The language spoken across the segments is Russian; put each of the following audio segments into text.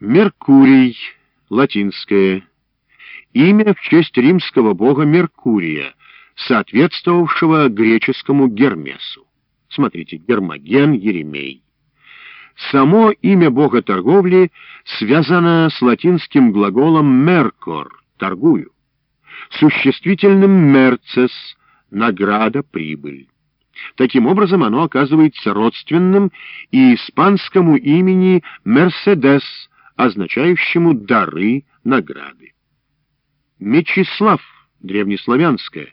Меркурий, латинское. Имя в честь римского бога Меркурия, соответствовавшего греческому Гермесу. Смотрите, Гермоген, Еремей. Само имя бога торговли связано с латинским глаголом «меркор» — «торгую», существительным «мерцес» — «награда, прибыль». Таким образом, оно оказывается родственным и испанскому имени «мерседес», означающему «дары, награды». Мечислав, древнеславянское,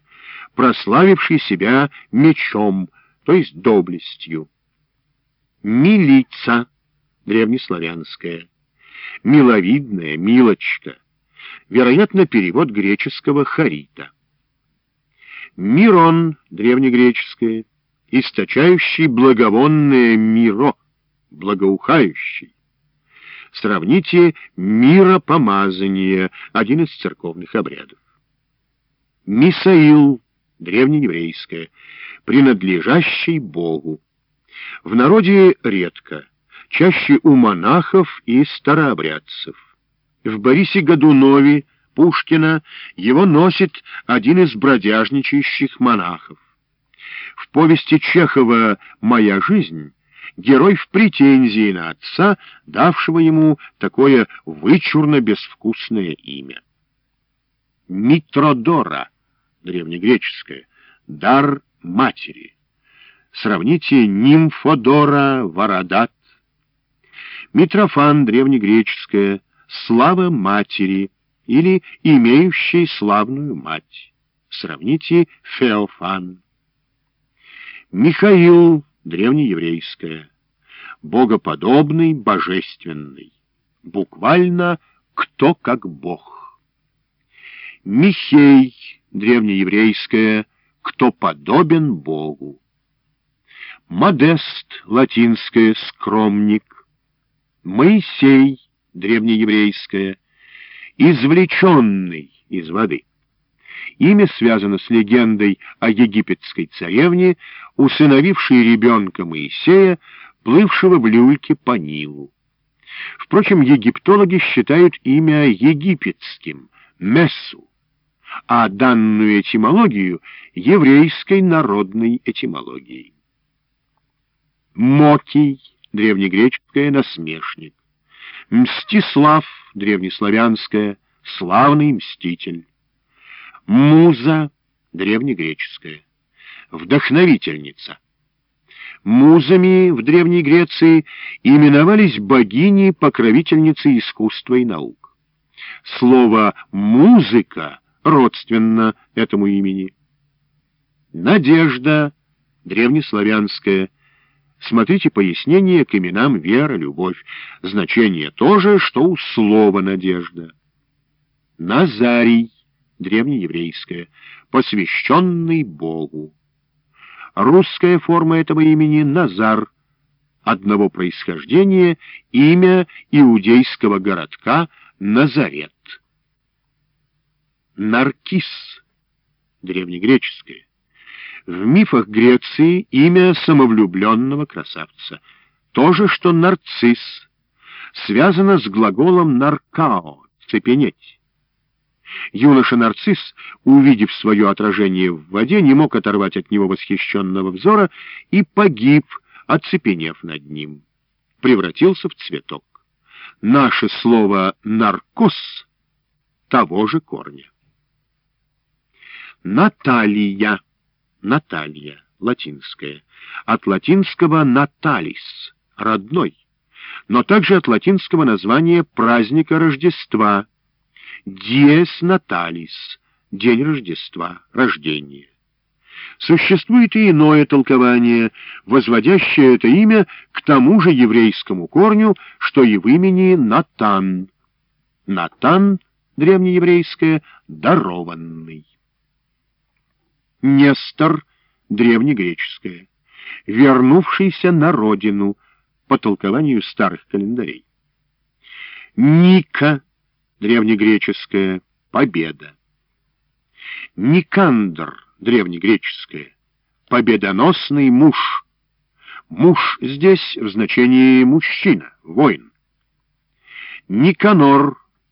прославивший себя мечом, то есть доблестью. Милица, древнеславянское, миловидная, милочка, вероятно, перевод греческого «харита». Мирон, древнегреческое, источающий благовонное миро, благоухающий. Сравните миропомазание, один из церковных обрядов. Мисаил, древнееврейское, принадлежащий Богу. В народе редко, чаще у монахов и старообрядцев. В Борисе Годунове Пушкина его носит один из бродяжничающих монахов. В повести Чехова «Моя жизнь» герой в претензии на отца, давшего ему такое вычурно-безвкусное имя. Митродора, древнегреческое, дар матери. Сравните Нимфодора, Варадат. Митрофан, древнегреческое, слава матери или имеющий славную мать. Сравните Феофан. Михаил, древнееврейское, богоподобный, божественный, буквально «кто как бог». Михей, древнееврейское, кто подобен Богу. Модест, латинское, скромник. Моисей, древнееврейское, извлеченный из воды. Имя связано с легендой о египетской царевне, усыновившей ребенка Моисея, плывшего в люльке по Нилу. Впрочем, египтологи считают имя египетским — Мессу, а данную этимологию — еврейской народной этимологией. Мокий, древнегреческое насмешник. Мстислав, древнеславянское, славный мститель. Муза, древнегреческая, вдохновительница. Музами в Древней Греции именовались богини-покровительницы искусства и наук. Слово «музыка» родственно этому имени. Надежда, древнеславянская. Смотрите пояснение к именам вера, любовь. Значение то же, что у слова «надежда». Назарий, древнееврейское, посвященный Богу. Русская форма этого имени — Назар, одного происхождения, имя иудейского городка Назарет. Наркис, древнегреческое. В мифах Греции имя самовлюбленного красавца. То же, что нарцисс, связано с глаголом «наркао» — «цепенеть». Юноша-нарцисс, увидев свое отражение в воде, не мог оторвать от него восхищенного взора и погиб, оцепенев над ним. Превратился в цветок. Наше слово «наркос» того же корня. Наталья. Наталья, латинская. От латинского «наталис» — родной, но также от латинского названия праздника Рождества — Диес Наталис — день Рождества, рождение. Существует и иное толкование, возводящее это имя к тому же еврейскому корню, что и в имени Натан. Натан, древнееврейское, дарованный. Нестор, древнегреческое, вернувшийся на родину, по толкованию старых календарей. Ника, древнегреческое «победа». Никандр, древнегреческое, победоносный муж. Муж здесь в значении мужчина, воин. Никанор